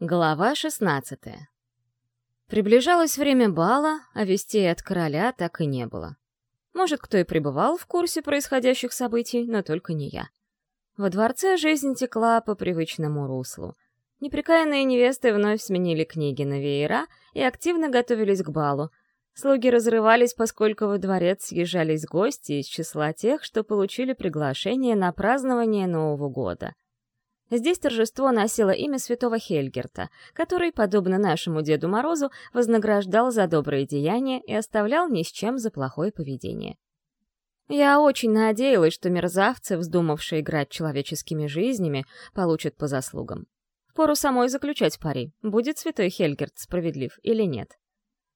Глава 16 Приближалось время бала, а вестей от короля так и не было. Может, кто и пребывал в курсе происходящих событий, но только не я. Во дворце жизнь текла по привычному руслу. Неприкаянные невесты вновь сменили книги на веера и активно готовились к балу. Слуги разрывались, поскольку во дворец съезжались гости из числа тех, что получили приглашение на празднование Нового года — Здесь торжество носило имя святого Хельгерта, который, подобно нашему Деду Морозу, вознаграждал за добрые деяния и оставлял ни с чем за плохое поведение. Я очень надеялась, что мерзавцы, вздумавшие играть человеческими жизнями, получат по заслугам. Впору самой заключать пари, будет святой Хельгерт справедлив или нет.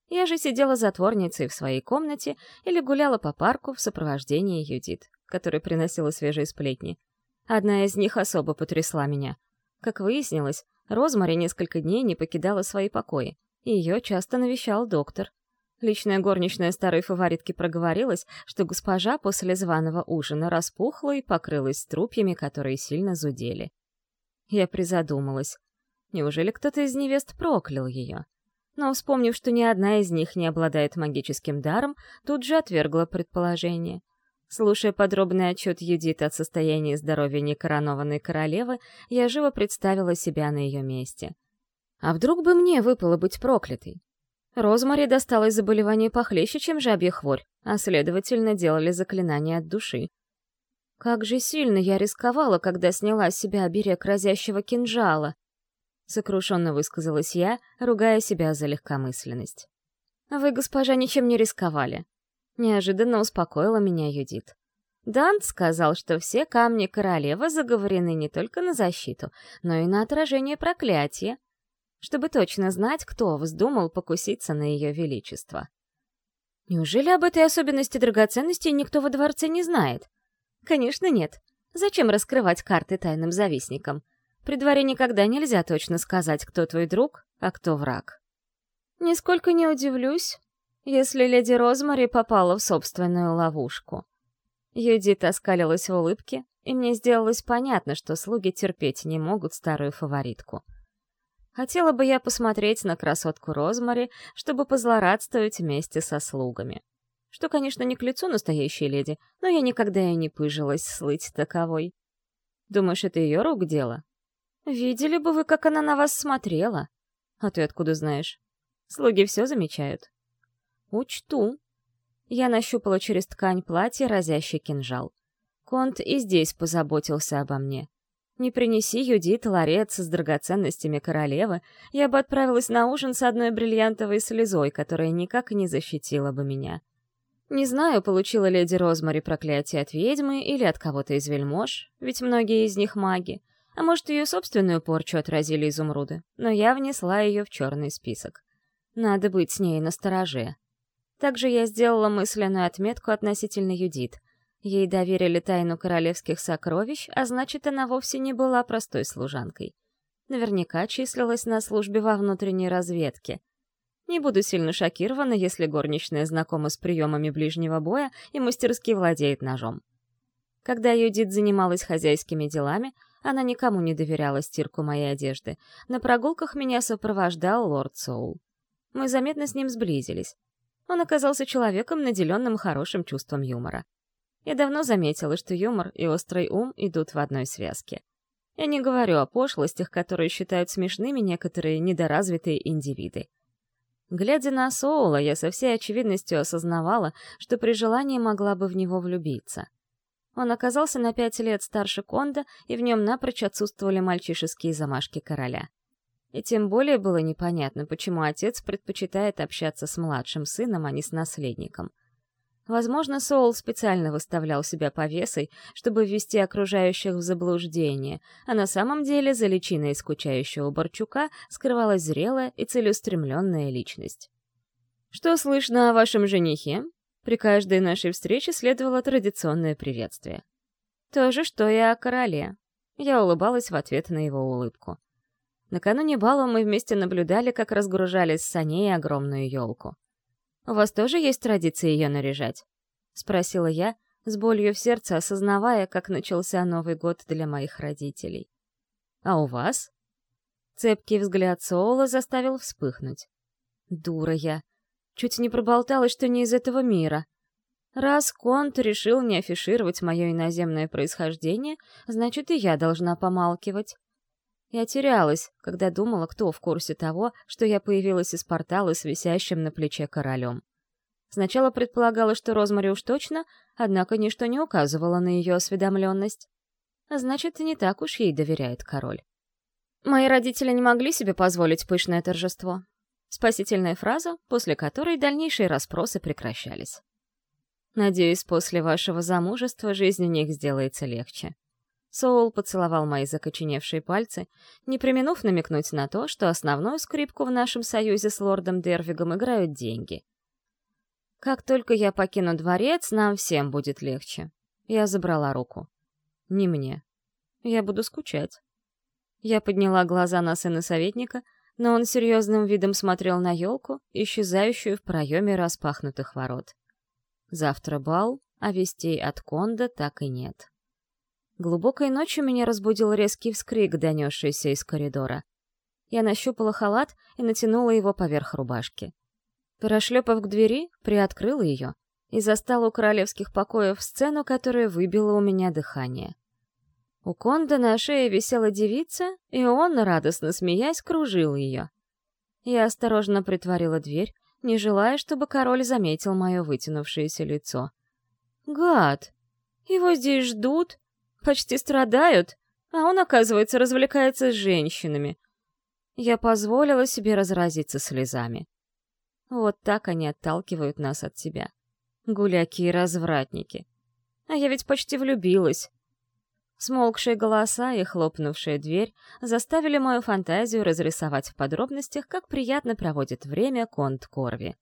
Я же сидела затворницей в своей комнате или гуляла по парку в сопровождении Юдит, которая приносила свежие сплетни — Одна из них особо потрясла меня. Как выяснилось, Розмари несколько дней не покидала свои покои, ее часто навещал доктор. Личная горничная старой фаворитки проговорилась, что госпожа после званого ужина распухла и покрылась струпьями, которые сильно зудели. Я призадумалась. Неужели кто-то из невест проклял ее? Но, вспомнив, что ни одна из них не обладает магическим даром, тут же отвергла предположение. Слушая подробный отчет Юдит о состоянии здоровья некоронованной королевы, я живо представила себя на ее месте. А вдруг бы мне выпало быть проклятой? Розмари досталось заболевание похлеще, чем жабья хворь, а, следовательно, делали заклинания от души. Как же сильно я рисковала, когда сняла с себя оберег разящего кинжала! Сокрушенно высказалась я, ругая себя за легкомысленность. «Вы, госпожа, ничем не рисковали. Неожиданно успокоила меня Юдит. Дант сказал, что все камни королевы заговорены не только на защиту, но и на отражение проклятия, чтобы точно знать, кто вздумал покуситься на ее величество. Неужели об этой особенности драгоценностей никто во дворце не знает? Конечно, нет. Зачем раскрывать карты тайным завистникам? При дворе никогда нельзя точно сказать, кто твой друг, а кто враг. Нисколько не удивлюсь, если леди Розмари попала в собственную ловушку. Юдит оскалилась в улыбке, и мне сделалось понятно, что слуги терпеть не могут старую фаворитку. Хотела бы я посмотреть на красотку Розмари, чтобы позлорадствовать вместе со слугами. Что, конечно, не к лицу настоящей леди, но я никогда и не пыжилась слыть таковой. Думаешь, это ее рук дело? Видели бы вы, как она на вас смотрела. А ты откуда знаешь? Слуги все замечают. «Учту». Я нащупала через ткань платья разящий кинжал. Конт и здесь позаботился обо мне. Не принеси Юдит ларец с драгоценностями королевы, я бы отправилась на ужин с одной бриллиантовой слезой, которая никак не защитила бы меня. Не знаю, получила леди Розмари проклятие от ведьмы или от кого-то из вельмож, ведь многие из них маги, а может, ее собственную порчу отразили изумруды, но я внесла ее в черный список. Надо быть с ней настороже. Также я сделала мысленную отметку относительно Юдит. Ей доверили тайну королевских сокровищ, а значит, она вовсе не была простой служанкой. Наверняка числилась на службе во внутренней разведке. Не буду сильно шокирована, если горничная знакома с приемами ближнего боя и мастерски владеет ножом. Когда Юдит занималась хозяйскими делами, она никому не доверяла стирку моей одежды. На прогулках меня сопровождал лорд Соул. Мы заметно с ним сблизились. Он оказался человеком, наделенным хорошим чувством юмора. Я давно заметила, что юмор и острый ум идут в одной связке. Я не говорю о пошлостях, которые считают смешными некоторые недоразвитые индивиды. Глядя на Соула, я со всей очевидностью осознавала, что при желании могла бы в него влюбиться. Он оказался на пять лет старше Конда, и в нем напрочь отсутствовали мальчишеские замашки короля. И тем более было непонятно, почему отец предпочитает общаться с младшим сыном, а не с наследником. Возможно, Соул специально выставлял себя повесой, чтобы ввести окружающих в заблуждение, а на самом деле за личиной скучающего Борчука скрывалась зрелая и целеустремленная личность. «Что слышно о вашем женихе?» При каждой нашей встрече следовало традиционное приветствие. То же, что и о короле. Я улыбалась в ответ на его улыбку. Накануне бала мы вместе наблюдали, как разгружали с саней огромную елку. «У вас тоже есть традиция ее наряжать?» — спросила я, с болью в сердце осознавая, как начался Новый год для моих родителей. «А у вас?» Цепкий взгляд Соула заставил вспыхнуть. Дура я. Чуть не проболталась, что не из этого мира. Раз Конт решил не афишировать мое иноземное происхождение, значит, и я должна помалкивать. Я терялась, когда думала, кто в курсе того, что я появилась из портала с висящим на плече королем. Сначала предполагала, что Розмари уж точно, однако ничто не указывало на ее осведомленность. А значит, не так уж ей доверяет король. Мои родители не могли себе позволить пышное торжество. Спасительная фраза, после которой дальнейшие расспросы прекращались. Надеюсь, после вашего замужества жизнь у них сделается легче. Соул поцеловал мои закоченевшие пальцы, не применув намекнуть на то, что основную скрипку в нашем союзе с лордом Дервигом играют деньги. Как только я покину дворец, нам всем будет легче. Я забрала руку. Не мне. Я буду скучать. Я подняла глаза на сына советника, но он серьезным видом смотрел на елку, исчезающую в проеме распахнутых ворот. Завтра бал, а вестей от Конда так и нет. Глубокой ночью меня разбудил резкий вскрик, донесшийся из коридора. Я нащупала халат и натянула его поверх рубашки. Прошлепав к двери, приоткрыла ее и застала у королевских покоев сцену, которая выбила у меня дыхание. У Конда на шее висела девица, и он, радостно смеясь, кружил ее. Я осторожно притворила дверь, не желая, чтобы король заметил мое вытянувшееся лицо. «Гад! Его здесь ждут, почти страдают, а он, оказывается, развлекается с женщинами. Я позволила себе разразиться слезами. Вот так они отталкивают нас от себя. Гуляки и развратники. А я ведь почти влюбилась. Смолкшие голоса и хлопнувшая дверь заставили мою фантазию разрисовать в подробностях, как приятно проводит время конт Корви.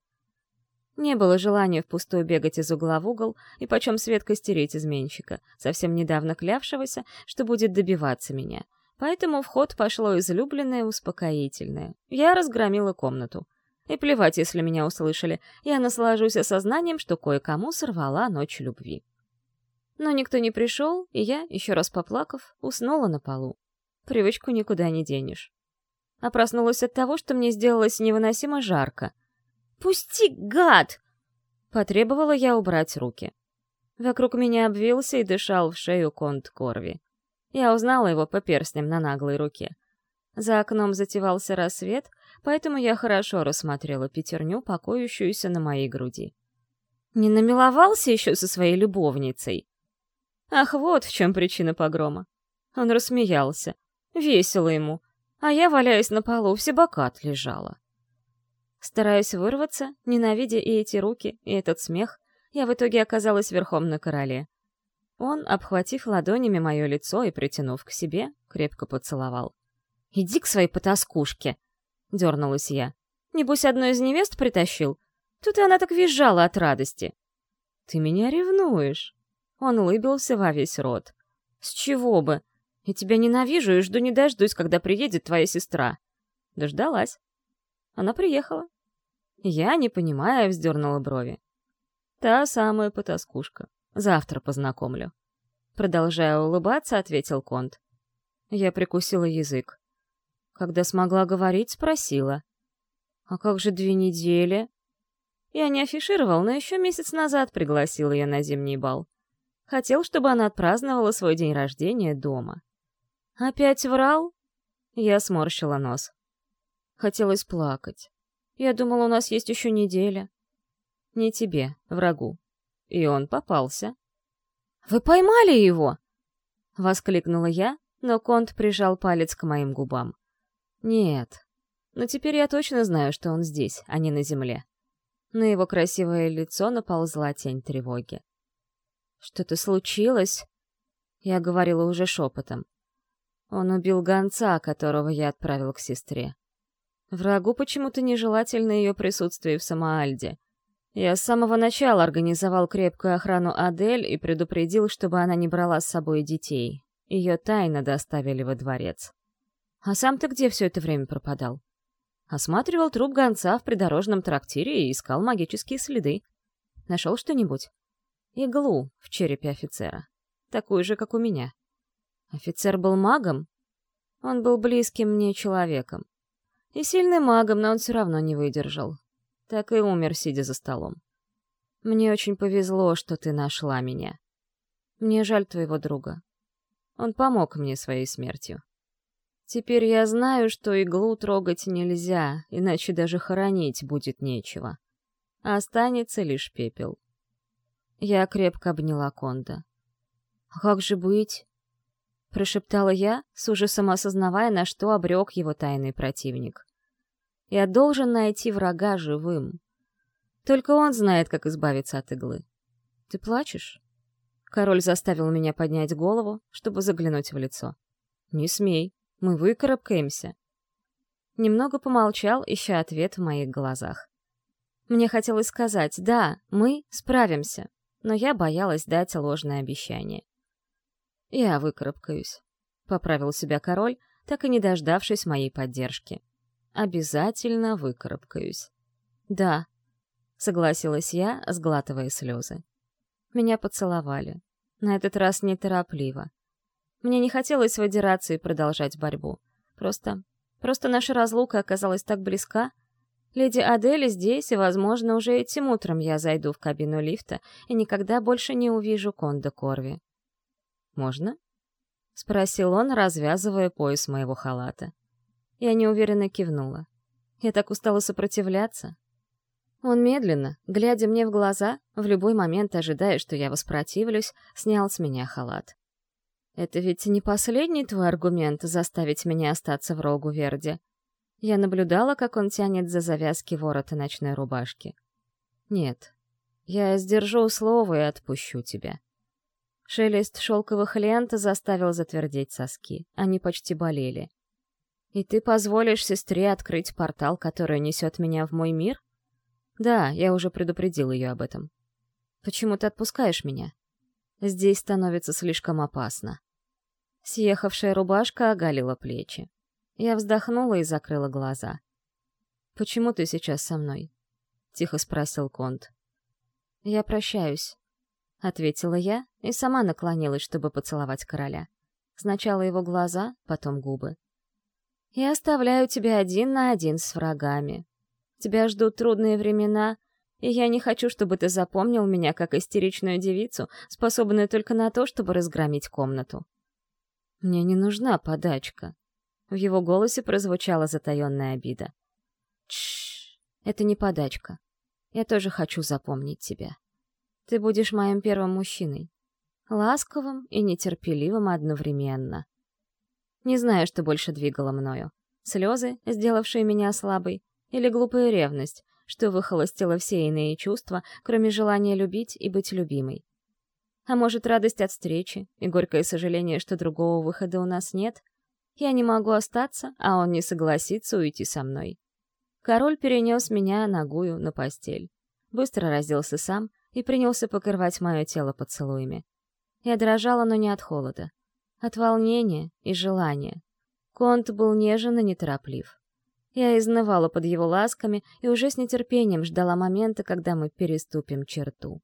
Не было желания впустую бегать из угла в угол и почем свет костерить изменщика, совсем недавно клявшегося, что будет добиваться меня. Поэтому в ход пошло излюбленное успокоительное. Я разгромила комнату. И плевать, если меня услышали, я наслажусь осознанием, что кое-кому сорвала ночь любви. Но никто не пришел, и я, еще раз поплакав, уснула на полу. Привычку никуда не денешь. А проснулась от того, что мне сделалось невыносимо жарко — «Пусти, гад!» Потребовала я убрать руки. Вокруг меня обвился и дышал в шею конт Корви. Я узнала его по перстням на наглой руке. За окном затевался рассвет, поэтому я хорошо рассмотрела пятерню, покоящуюся на моей груди. Не намиловался еще со своей любовницей? Ах, вот в чем причина погрома. Он рассмеялся. Весело ему. А я, валяясь на полу, все бокат лежала. Стараясь вырваться, ненавидя и эти руки, и этот смех, я в итоге оказалась верхом на короле. Он, обхватив ладонями мое лицо и притянув к себе, крепко поцеловал. «Иди к своей потаскушке!» — дернулась я. «Небось, одну из невест притащил? Тут и она так визжала от радости!» «Ты меня ревнуешь!» Он улыбился во весь рот. «С чего бы? Я тебя ненавижу и жду не дождусь, когда приедет твоя сестра». Дождалась. Она приехала. Я, не понимая, вздернула брови. Та самая потаскушка. Завтра познакомлю. Продолжая улыбаться, ответил Конт. Я прикусила язык. Когда смогла говорить, спросила. «А как же две недели?» Я не афишировал, но еще месяц назад пригласил ее на зимний бал. Хотел, чтобы она отпраздновала свой день рождения дома. «Опять врал?» Я сморщила нос. Хотелось плакать. Я думала, у нас есть еще неделя. Не тебе, врагу. И он попался. «Вы поймали его?» — воскликнула я, но Конт прижал палец к моим губам. «Нет. Но теперь я точно знаю, что он здесь, а не на земле». На его красивое лицо наползла тень тревоги. «Что-то случилось?» Я говорила уже шепотом. Он убил гонца, которого я отправил к сестре. Врагу почему-то нежелательно ее присутствие в Самоальде. Я с самого начала организовал крепкую охрану Адель и предупредил, чтобы она не брала с собой детей. Ее тайно доставили во дворец. А сам ты где все это время пропадал? Осматривал труп гонца в придорожном трактире и искал магические следы. Нашел что-нибудь? Иглу в черепе офицера. Такую же, как у меня. Офицер был магом? Он был близким мне человеком. И сильным магом, но он все равно не выдержал. Так и умер, сидя за столом. Мне очень повезло, что ты нашла меня. Мне жаль твоего друга. Он помог мне своей смертью. Теперь я знаю, что иглу трогать нельзя, иначе даже хоронить будет нечего. А останется лишь пепел. Я крепко обняла Конда. «А как же быть?» — прошептала я, с ужасом осознавая, на что обрек его тайный противник. «Я должен найти врага живым. Только он знает, как избавиться от иглы. Ты плачешь?» Король заставил меня поднять голову, чтобы заглянуть в лицо. «Не смей, мы выкарабкаемся». Немного помолчал, ища ответ в моих глазах. Мне хотелось сказать «да, мы справимся», но я боялась дать ложное обещание. «Я выкарабкаюсь», — поправил себя король, так и не дождавшись моей поддержки. «Обязательно выкарабкаюсь». «Да», — согласилась я, сглатывая слезы. Меня поцеловали. На этот раз неторопливо. Мне не хотелось выдираться и продолжать борьбу. Просто... Просто наша разлука оказалась так близка. Леди Адель здесь, и, возможно, уже этим утром я зайду в кабину лифта и никогда больше не увижу Конда Корви. «Можно?» — спросил он, развязывая пояс моего халата. Я неуверенно кивнула. Я так устала сопротивляться. Он медленно, глядя мне в глаза, в любой момент ожидая, что я воспротивлюсь, снял с меня халат. «Это ведь не последний твой аргумент заставить меня остаться в рогу Верди?» Я наблюдала, как он тянет за завязки ворота ночной рубашки. «Нет, я сдержу слово и отпущу тебя». Шелест шелковых лент заставил затвердеть соски. Они почти болели. «И ты позволишь сестре открыть портал, который несет меня в мой мир?» Да, я уже предупредил ее об этом. Почему ты отпускаешь меня? Здесь становится слишком опасно. Съехавшая рубашка оголила плечи. Я вздохнула и закрыла глаза. «Почему ты сейчас со мной?» — тихо спросил Конт. «Я прощаюсь», — ответила я и сама наклонилась, чтобы поцеловать короля. Сначала его глаза, потом губы. «Я оставляю тебя один на один с врагами», Тебя ждут трудные времена, и я не хочу, чтобы ты запомнил меня как истеричную девицу, способную только на то, чтобы разгромить комнату. Мне не нужна подачка. В его голосе прозвучала затаённая обида. Тш, это не подачка. Я тоже хочу запомнить тебя. Ты будешь моим первым мужчиной. Ласковым и нетерпеливым одновременно. Не знаю, что больше двигало мною. Слезы, сделавшие меня слабой, или глупая ревность, что выхолостила все иные чувства, кроме желания любить и быть любимой. А может, радость от встречи и горькое сожаление, что другого выхода у нас нет? Я не могу остаться, а он не согласится уйти со мной. Король перенес меня ногую на постель. Быстро разделся сам и принялся покрывать мое тело поцелуями. Я дрожала, но не от холода. От волнения и желания. Конт был нежен и нетороплив. Я изнывала под его ласками и уже с нетерпением ждала момента, когда мы переступим черту.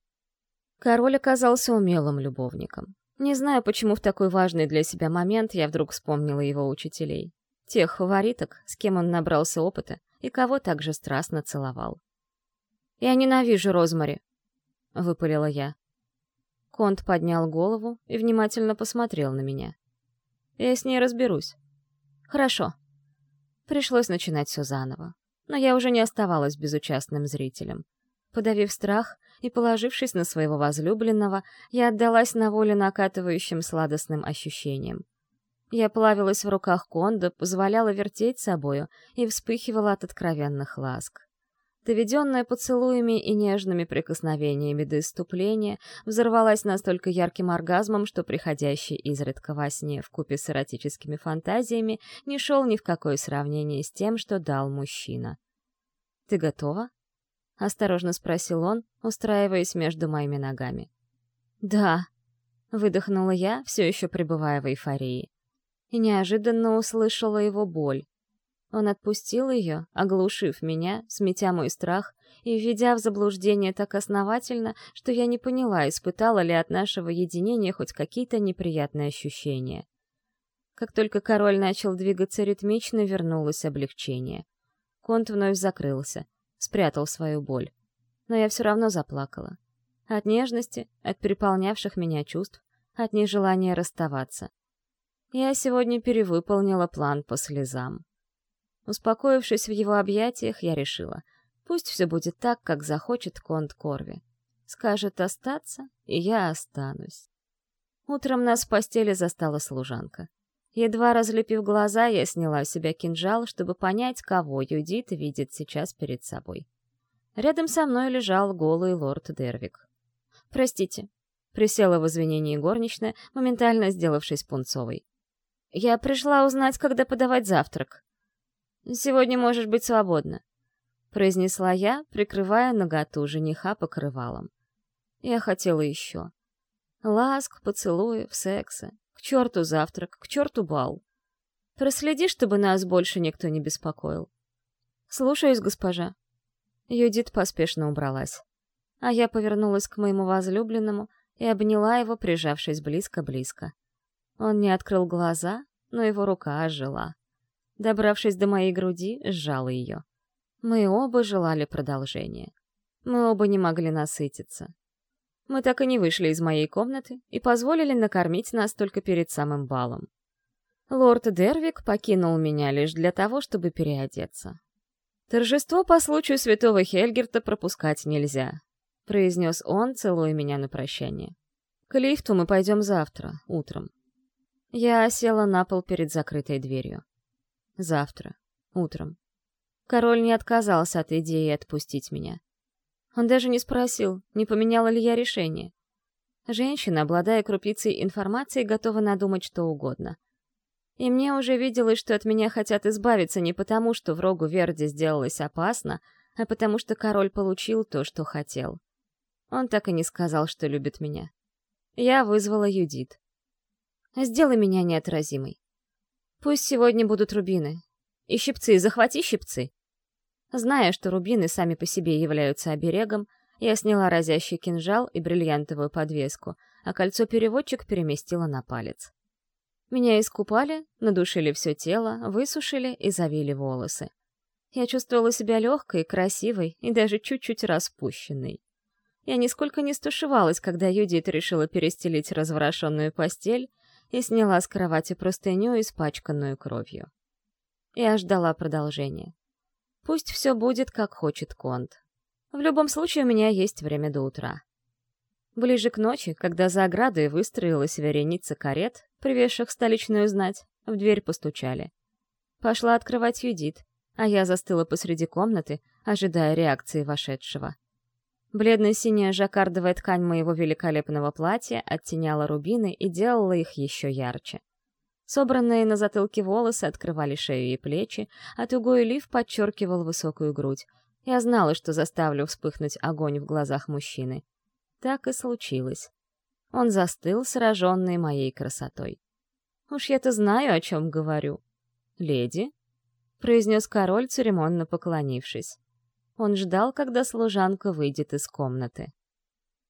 Король оказался умелым любовником. Не знаю, почему в такой важный для себя момент я вдруг вспомнила его учителей. Тех фавориток, с кем он набрался опыта и кого также страстно целовал. «Я ненавижу Розмари», — выпалила я. Конт поднял голову и внимательно посмотрел на меня. «Я с ней разберусь». «Хорошо», Пришлось начинать все заново. Но я уже не оставалась безучастным зрителем. Подавив страх и положившись на своего возлюбленного, я отдалась на волю накатывающим сладостным ощущениям. Я плавилась в руках Конда, позволяла вертеть собою и вспыхивала от откровенных ласк доведенная поцелуями и нежными прикосновениями до иступления, взорвалась настолько ярким оргазмом, что приходящий изредка во сне в купе с эротическими фантазиями не шел ни в какое сравнение с тем, что дал мужчина. «Ты готова?» — осторожно спросил он, устраиваясь между моими ногами. «Да», — выдохнула я, все еще пребывая в эйфории. И неожиданно услышала его боль. Он отпустил ее, оглушив меня, сметя мой страх и введя в заблуждение так основательно, что я не поняла, испытала ли от нашего единения хоть какие-то неприятные ощущения. Как только король начал двигаться ритмично, вернулось облегчение. Конт вновь закрылся, спрятал свою боль. Но я все равно заплакала. От нежности, от переполнявших меня чувств, от нежелания расставаться. Я сегодня перевыполнила план по слезам. Успокоившись в его объятиях, я решила, пусть все будет так, как захочет Конт Корви. Скажет остаться, и я останусь. Утром нас в постели застала служанка. Едва разлепив глаза, я сняла с себя кинжал, чтобы понять, кого Юдит видит сейчас перед собой. Рядом со мной лежал голый лорд Дервик. «Простите», — присела в извинении горничная, моментально сделавшись пунцовой. «Я пришла узнать, когда подавать завтрак». «Сегодня можешь быть свободна», — произнесла я, прикрывая наготу жениха покрывалом. Я хотела еще. Ласк, поцелуев, секса. К черту завтрак, к черту бал. Проследи, чтобы нас больше никто не беспокоил. Слушаюсь, госпожа. Юдит поспешно убралась. А я повернулась к моему возлюбленному и обняла его, прижавшись близко-близко. Он не открыл глаза, но его рука ожила. Добравшись до моей груди, сжала ее. Мы оба желали продолжения. Мы оба не могли насытиться. Мы так и не вышли из моей комнаты и позволили накормить нас только перед самым балом. Лорд Дервик покинул меня лишь для того, чтобы переодеться. «Торжество по случаю святого Хельгерта пропускать нельзя», — произнес он, целуя меня на прощание. «К лифту мы пойдем завтра, утром». Я села на пол перед закрытой дверью. Завтра, утром. Король не отказался от идеи отпустить меня. Он даже не спросил, не поменяла ли я решение. Женщина, обладая крупицей информации, готова надумать что угодно. И мне уже виделось, что от меня хотят избавиться не потому, что в рогу Верди сделалось опасно, а потому что король получил то, что хотел. Он так и не сказал, что любит меня. Я вызвала Юдит. «Сделай меня неотразимой. Пусть сегодня будут рубины. И щипцы, захвати щипцы. Зная, что рубины сами по себе являются оберегом, я сняла разящий кинжал и бриллиантовую подвеску, а кольцо-переводчик переместила на палец. Меня искупали, надушили все тело, высушили и завили волосы. Я чувствовала себя легкой, красивой и даже чуть-чуть распущенной. Я нисколько не стушевалась, когда Юдит решила перестелить разворошенную постель и сняла с кровати простыню, испачканную кровью. Я ждала продолжения. Пусть все будет, как хочет Конт. В любом случае, у меня есть время до утра. Ближе к ночи, когда за оградой выстроилась вереница карет, привезших столичную знать, в дверь постучали. Пошла открывать Юдит, а я застыла посреди комнаты, ожидая реакции вошедшего. Бледно-синяя жаккардовая ткань моего великолепного платья оттеняла рубины и делала их еще ярче. Собранные на затылке волосы открывали шею и плечи, а тугой лиф подчеркивал высокую грудь. Я знала, что заставлю вспыхнуть огонь в глазах мужчины. Так и случилось. Он застыл, сраженный моей красотой. «Уж я-то знаю, о чем говорю». «Леди?» — произнес король, церемонно поклонившись. Он ждал, когда служанка выйдет из комнаты.